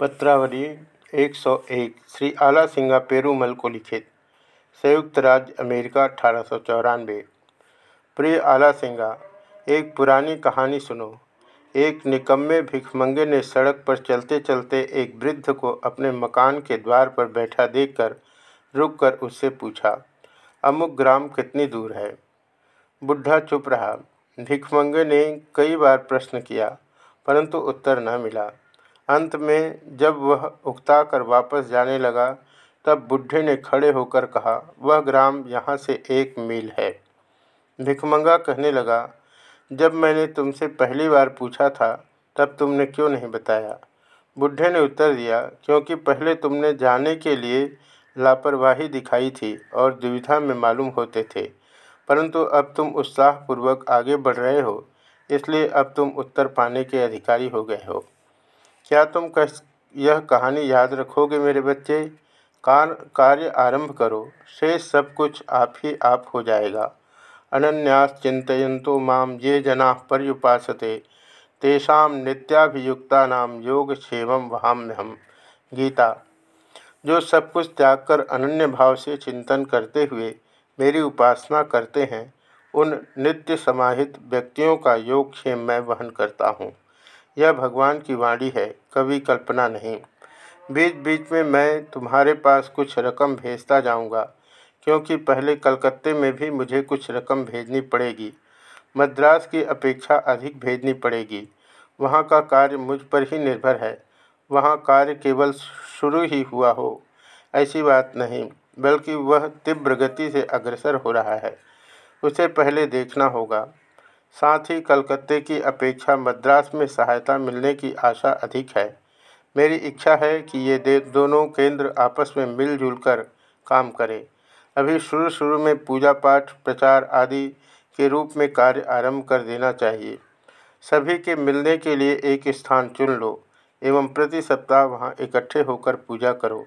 पत्रावली 101 श्री आला सिंगा पेरूमल को लिखित, संयुक्त राज्य अमेरिका अठारह सौ चौरानबे प्रिय आला सिंगा, एक पुरानी कहानी सुनो। एक निकम्मे भिखमंगे ने सड़क पर चलते चलते एक वृद्ध को अपने मकान के द्वार पर बैठा देखकर रुककर उससे पूछा, अमुक ग्राम कितनी दूर है? बुढ़ा चुप रहा। भिखमंगे ने कई बार प्रश्न किया, परंतु उत्तर न मिला। अंत में जब वह उकता कर वापस जाने लगा, तब बुढ़े ने खड़े होकर कहा, वह ग्राम यहाँ से एक मील है। भिखमंगा कहने लगा, जब मैंने तुमसे पहली बार पूछा था, तब तुमने क्यों नहीं बताया? बुढ़े ने उत्तर दिया, क्योंकि पहले तुमने जाने के लिए लापरवाही दिखाई थी और दुविधा में मालूम होते थे। परंतु अब तुम उत्साहपूर्वक आगे बढ़ रहे हो, इसलिए अब तुम उत्तर पाने के अधिकारी हो गए हो। क्या तुम कह यह कहानी याद रखोगे मेरे बच्चे? कार कार्य आरंभ करो, शेष सब कुछ आप ही, आप हो जाएगा। अनन्यास चिंतयंतो माम ये जना पर्युपासते। तेषा नित्याभियुक्ता नाम योग क्षेम वहाम्य हम गीता। जो सब कुछ त्याग कर अनन्य भाव से चिंतन करते हुए मेरी उपासना करते हैं, उन नित्य समाहित व्यक्तियों का योग क्षेम मैं वहन करता हूँ। यह भगवान की वाणी है, कभी कल्पना नहीं। बीच बीच में मैं तुम्हारे पास कुछ रकम भेजता जाऊँगा, क्योंकि पहले कलकत्ते में भी मुझे कुछ रकम भेजनी पड़ेगी। मद्रास की अपेक्षा अधिक भेजनी पड़ेगी। वहाँ का कार्य मुझ पर ही निर्भर है। वहाँ कार्य केवल शुरू ही हुआ हो, ऐसी बात नहीं, बल्कि वह तीव्र गति से अग्रसर हो रहा है। उसे पहले देखना होगा। साथ ही कलकत्ते की अपेक्षा मद्रास में सहायता मिलने की आशा अधिक है। मेरी इच्छा है कि ये दे, दोनों केंद्र आपस में मिलजुल कर काम करें। अभी शुरू शुरू में पूजा पाठ प्रचार आदि के रूप में कार्य आरंभ कर देना चाहिए। सभी के मिलने के लिए एक स्थान चुन लो एवं प्रति सप्ताह वहाँ इकट्ठे होकर पूजा करो।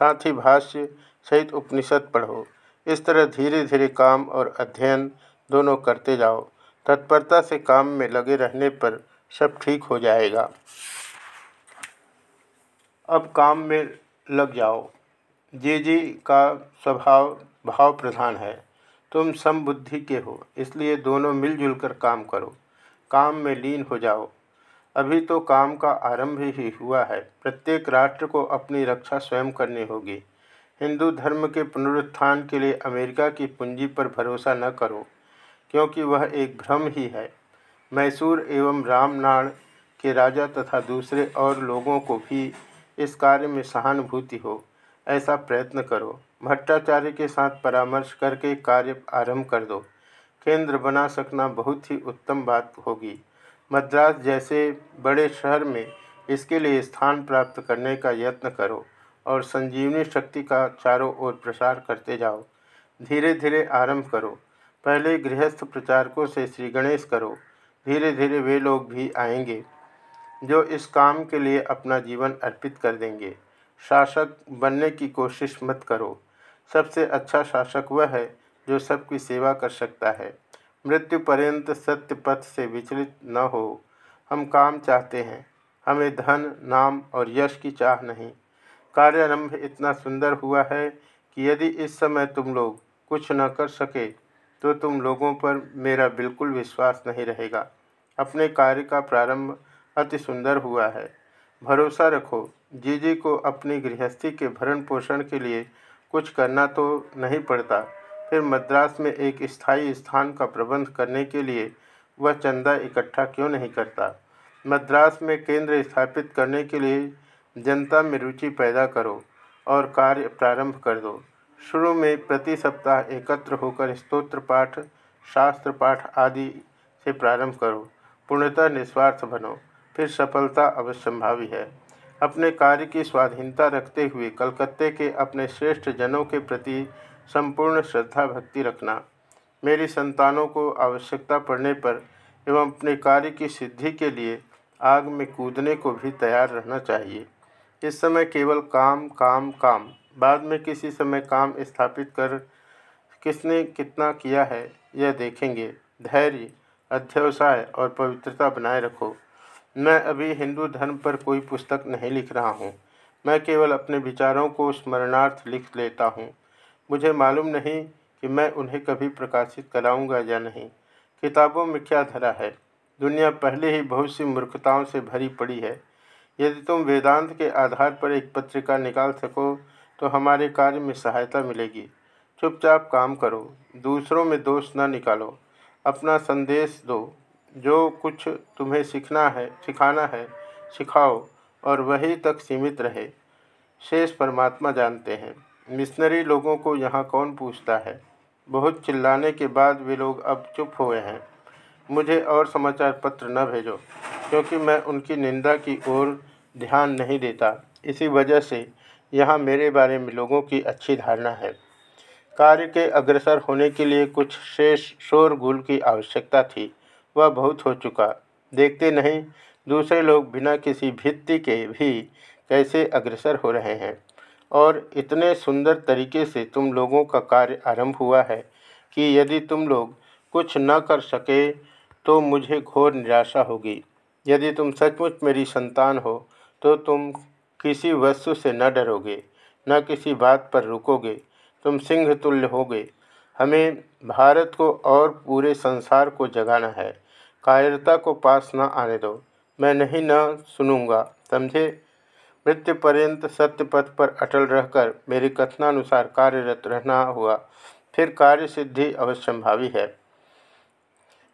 साथ ही भाष्य सहित उपनिषद पढ़ो। इस तरह धीरे धीरे काम और अध्ययन दोनों करते जाओ। तत्परता से काम में लगे रहने पर सब ठीक हो जाएगा। अब काम में लग जाओ। जे जी का स्वभाव, भाव प्रधान है। तुम समबुद्धि के हो, इसलिए दोनों मिलजुल कर काम करो। काम में लीन हो जाओ। अभी तो काम का आरंभ ही हुआ है। प्रत्येक राष्ट्र को अपनी रक्षा स्वयं करनी होगी। हिंदू धर्म के पुनरुत्थान के लिए अमेरिका की पूंजी पर भरोसा न करो। क्योंकि वह एक भ्रम ही है। मैसूर एवं रामनाड़ के राजा तथा दूसरे और लोगों को भी इस कार्य में सहानुभूति हो, ऐसा प्रयत्न करो। भट्टाचार्य के साथ परामर्श करके कार्य आरंभ कर दो। केंद्र बना सकना बहुत ही उत्तम बात होगी। मद्रास जैसे बड़े शहर में इसके लिए स्थान प्राप्त करने का यत्न करो और संजीवनी शक्ति का चारों ओर प्रसार करते जाओ। धीरे धीरे आरंभ करो। पहले गृहस्थ प्रचारकों से श्री गणेश करो धीरे धीरे वे लोग भी आएँगे, जो इस काम के लिए अपना जीवन अर्पित कर देंगे। शासक बनने की कोशिश मत करो। सबसे अच्छा शासक वह है, जो सबकी सेवा कर सकता है। मृत्यु पर्यंत सत्य पथ से विचलित न हो। हम काम चाहते हैं। हमें धन, नाम और यश की चाह नहीं। कार्यारंभ इतना सुंदर हुआ है कि यदि इस समय तुम लोग कुछ न कर सके तो तुम लोगों पर मेरा बिल्कुल विश्वास नहीं रहेगा। अपने कार्य का प्रारंभ अति सुंदर हुआ है। भरोसा रखो, जीजी को अपनी गृहस्थी के भरण पोषण के लिए कुछ करना तो नहीं पड़ता। फिर मद्रास में एक स्थायी स्थान का प्रबंध करने के लिए वह चंदा इकट्ठा क्यों नहीं करता? मद्रास में केंद्र स्थापित करने के लिए जनता में रुचि पैदा करो और कार्य प्रारंभ कर दो। शुरू में प्रति सप्ताह एकत्र होकर स्तोत्र पाठ, शास्त्र पाठ आदि से प्रारंभ करो। पूर्णतः निस्वार्थ बनो। फिर सफलता अवश्यंभावी है। अपने कार्य की स्वाधीनता रखते हुए कलकत्ते के अपने श्रेष्ठ जनों के प्रति संपूर्ण श्रद्धा भक्ति रखना। मेरी संतानों को आवश्यकता पड़ने पर एवं अपने कार्य की सिद्धि के लिए आग में कूदने को भी तैयार रहना चाहिए। इस समय केवल काम काम काम बाद में किसी समय काम स्थापित कर किसने कितना किया है, यह देखेंगे। धैर्य, अध्यवसाय और पवित्रता बनाए रखो। मैं अभी हिंदू धर्म पर कोई पुस्तक नहीं लिख रहा हूँ। मैं केवल अपने विचारों को स्मरणार्थ लिख लेता हूँ। मुझे मालूम नहीं कि मैं उन्हें कभी प्रकाशित कराऊँगा या नहीं। किताबों में क्या धरा है? दुनिया पहले ही बहुत सी मूर्खताओं से भरी पड़ी है। यदि तुम वेदांत के आधार पर एक पत्रिका निकाल सको तो हमारे कार्य में सहायता मिलेगी। चुपचाप काम करो। दूसरों में दोष न निकालो। अपना संदेश दो। जो कुछ तुम्हें सीखना है, सिखाना है, सिखाओ और वही तक सीमित रहे। शेष परमात्मा जानते हैं। मिशनरी लोगों को यहाँ कौन पूछता है? बहुत चिल्लाने के बाद वे लोग अब चुप हुए हैं। मुझे और समाचार पत्र न भेजो, क्योंकि मैं उनकी निंदा की ओर ध्यान नहीं देता। इसी वजह से यहाँ मेरे बारे में लोगों की अच्छी धारणा है। कार्य के अग्रसर होने के लिए कुछ शेष शोरगुल की आवश्यकता थी। वह बहुत हो चुका। देखते नहीं, दूसरे लोग बिना किसी भित्ति के भी कैसे अग्रसर हो रहे हैं। और इतने सुंदर तरीके से तुम लोगों का कार्य आरंभ हुआ है कि यदि तुम लोग कुछ न कर सके तो मुझे घोर निराशा होगी। यदि तुम सचमुच मेरी संतान हो तो तुम किसी वस्तु से न डरोगे, न किसी बात पर रुकोगे, तुम सिंह तुल्य होगे। हमें भारत को और पूरे संसार को जगाना है। कायरता को पास न आने दो। मैं नहीं न सुनूँगा। समझे? मृत्यु पर्यंत सत्य पथ पर अटल रहकर मेरी कथनानुसार कार्यरत रहना हुआ। फिर कार्य सिद्धि अवश्यंभावी है।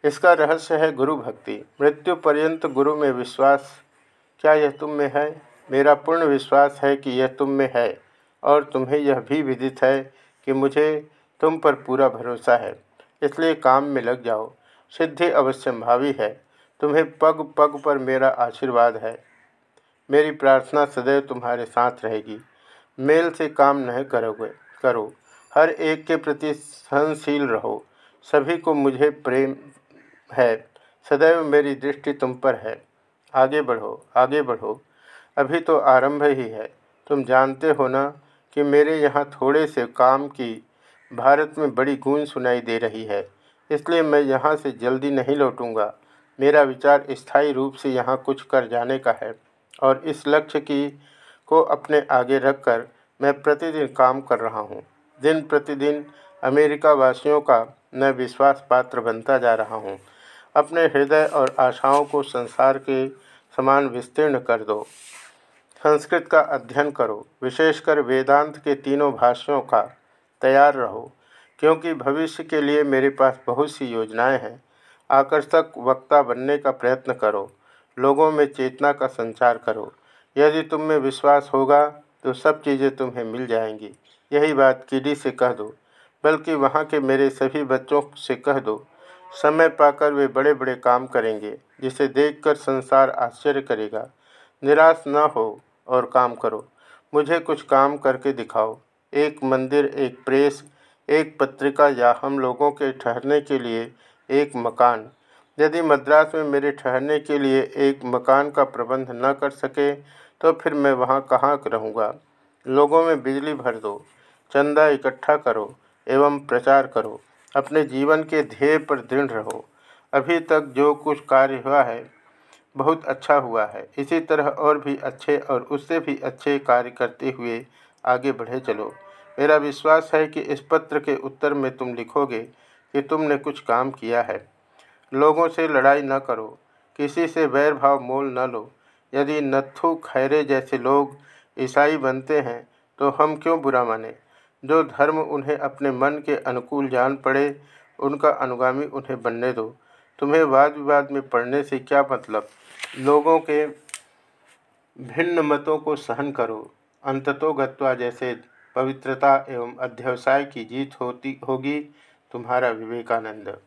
इसका रहस्य है गुरु भक्ति। मृत्यु पर्यंत गुरु में विश्वास। क्या यह तुम में है? मेरा पूर्ण विश्वास है कि यह तुम में है और तुम्हें यह भी विदित है कि मुझे तुम पर पूरा भरोसा है। इसलिए काम में लग जाओ। सिद्धि अवश्यंभावी है। तुम्हें पग पग पर मेरा आशीर्वाद है। मेरी प्रार्थना सदैव तुम्हारे साथ रहेगी। मेल से काम नहीं करोगे, करो। हर एक के प्रति सहनशील रहो। सभी को मुझे प्रेम है। सदैव मेरी दृष्टि तुम पर है। आगे बढ़ो आगे बढ़ो। अभी तो आरंभ ही है। तुम जानते हो ना कि मेरे यहाँ थोड़े से काम की भारत में बड़ी गूंज सुनाई दे रही है, इसलिए मैं यहाँ से जल्दी नहीं लौटूँगा। मेरा विचार स्थायी रूप से यहाँ कुछ कर जाने का है और इस लक्ष्य की, को अपने आगे रखकर मैं प्रतिदिन काम कर रहा हूँ। दिन प्रतिदिन अमेरिका वासियों का मैं विश्वास पात्र बनता जा रहा हूँ। अपने हृदय और आशाओं को संसार के समान विस्तीर्ण कर दो। संस्कृत का अध्ययन करो। विशेषकर वेदांत के तीनों भाष्यों का तैयार रहो, क्योंकि भविष्य के लिए मेरे पास बहुत सी योजनाएँ हैं। आकर्षक वक्ता बनने का प्रयत्न करो। लोगों में चेतना का संचार करो। यदि तुम में विश्वास होगा तो सब चीज़ें तुम्हें मिल जाएँगी। यही बात कीडी से कह दो, बल्कि वहाँ के मेरे सभी बच्चों से कह दो। समय पाकर वे बड़े बड़े काम करेंगे, जिसे देखकर संसार आश्चर्य करेगा। निराश न हो और काम करो। मुझे कुछ काम करके दिखाओ। एक मंदिर, एक प्रेस, एक पत्रिका या हम लोगों के ठहरने के लिए एक मकान। यदि मद्रास में मेरे ठहरने के लिए एक मकान का प्रबंध न कर सके तो फिर मैं वहाँ कहाँ रहूँगा? लोगों में बिजली भर दो। चंदा इकट्ठा करो एवं प्रचार करो। अपने जीवन के ध्येय पर दृढ़ रहो। अभी तक जो कुछ कार्य हुआ है, बहुत अच्छा हुआ है। इसी तरह और भी अच्छे और उससे भी अच्छे कार्य करते हुए आगे बढ़े चलो। मेरा विश्वास है कि इस पत्र के उत्तर में तुम लिखोगे कि तुमने कुछ काम किया है। लोगों से लड़ाई न करो। किसी से वैर भाव मोल न लो। यदि नत्थु खैरे जैसे लोग ईसाई बनते हैं तो हम क्यों बुरा माने? जो धर्म उन्हें अपने मन के अनुकूल जान पड़े, उनका अनुगामी उन्हें बनने दो। तुम्हें वाद विवाद में पढ़ने से क्या मतलब? लोगों के भिन्न मतों को सहन करो। अंततो गत्वा जैसे पवित्रता एवं अध्यवसाय की जीत होती, होगी, तुम्हारा विवेकानंद।